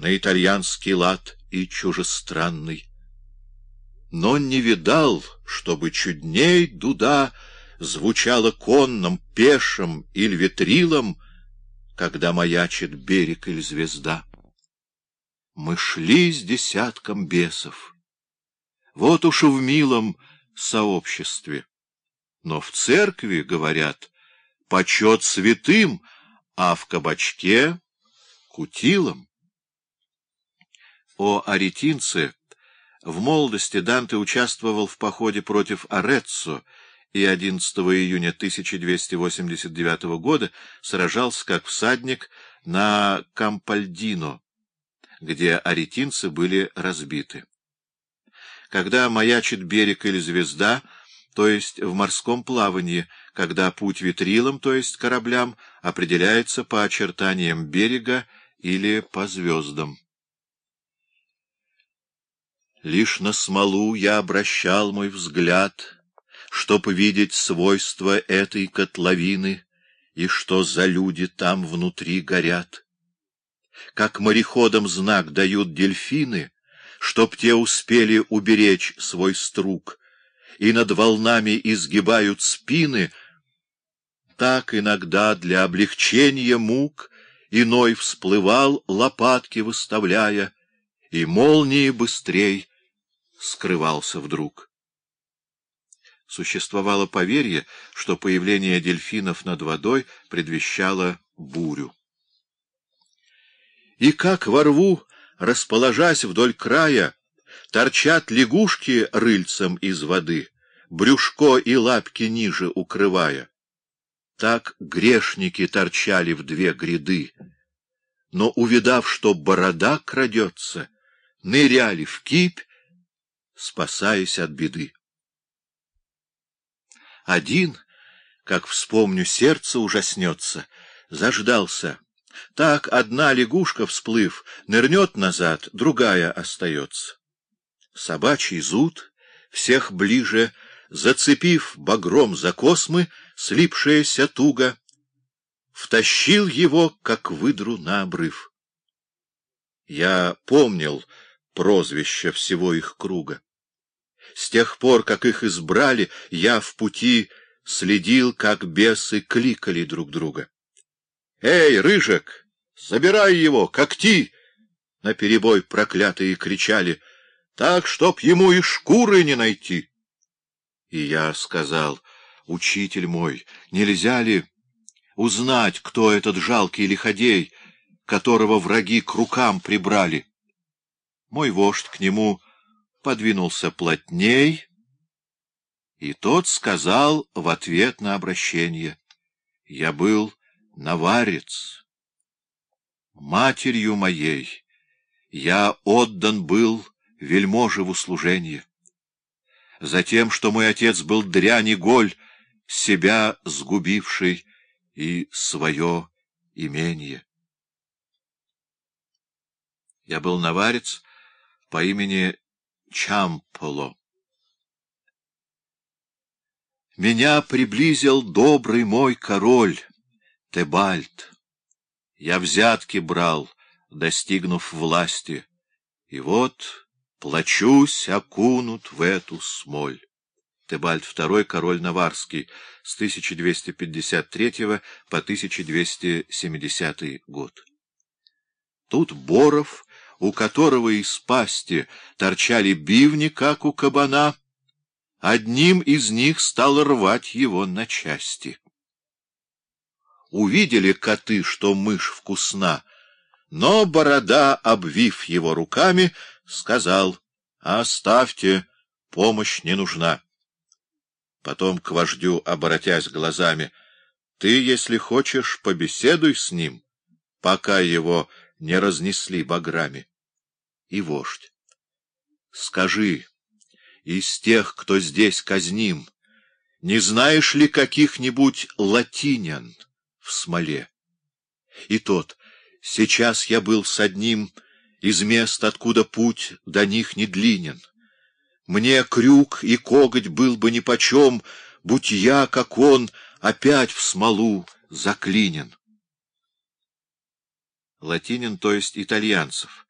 на итальянский лад и чужестранный. Но не видал, чтобы чудней дуда звучала конным, пешим или ветрилом, когда маячит берег или звезда. Мы шли с десятком бесов. Вот уж и в милом сообществе. Но в церкви, говорят, почет святым, а в кабачке — кутилом. О аретинце в молодости Данте участвовал в походе против Ореццо и 11 июня 1289 года сражался как всадник на Кампальдино, где аретинцы были разбиты. Когда маячит берег или звезда, то есть в морском плавании, когда путь ветрилам, то есть кораблям, определяется по очертаниям берега или по звездам. Лишь на смолу я обращал мой взгляд — чтоб видеть свойства этой котловины и что за люди там внутри горят. Как мореходам знак дают дельфины, чтоб те успели уберечь свой струк, и над волнами изгибают спины, так иногда для облегчения мук иной всплывал, лопатки выставляя, и молнии быстрей скрывался вдруг существовало поверье, что появление дельфинов над водой предвещало бурю. И как во рву, расположась вдоль края, торчат лягушки рыльцем из воды, брюшко и лапки ниже укрывая. Так грешники торчали в две гряды, но, увидав, что борода крадется, ныряли в кипь, спасаясь от беды. Один, как вспомню, сердце ужаснется, заждался. Так одна лягушка, всплыв, нырнет назад, другая остается. Собачий зуд, всех ближе, зацепив багром за космы, слипшаяся туго, втащил его, как выдру, на обрыв. Я помнил прозвище всего их круга. С тех пор, как их избрали, я в пути следил, как бесы кликали друг друга. — Эй, Рыжик, забирай его, когти! — наперебой проклятые кричали, — так, чтоб ему и шкуры не найти. И я сказал, — учитель мой, нельзя ли узнать, кто этот жалкий лиходей, которого враги к рукам прибрали? Мой вождь к нему подвинулся плотней, и тот сказал в ответ на обращение, «Я был наварец. Матерью моей я отдан был вельможеву служение. Затем, что мой отец был дрянь и голь, себя сгубивший и свое имение. Я был наварец по имени Чамполо. Меня приблизил добрый мой король, Тебальд. Я взятки брал, достигнув власти, и вот плачусь окунут в эту смоль. Тебальд II, король Наварский, с 1253 по 1270 год. Тут Боров у которого из пасти торчали бивни, как у кабана, одним из них стал рвать его на части. Увидели коты, что мышь вкусна, но борода, обвив его руками, сказал, «Оставьте, помощь не нужна». Потом к вождю, оборотясь глазами, «Ты, если хочешь, побеседуй с ним, пока его не разнесли баграми» и вождь. Скажи, из тех, кто здесь казним, не знаешь ли каких-нибудь латинян в смоле? И тот, сейчас я был с одним из мест, откуда путь до них не длинен. Мне крюк и коготь был бы нипочем, будь я, как он, опять в смолу заклинен. Латинин, то есть итальянцев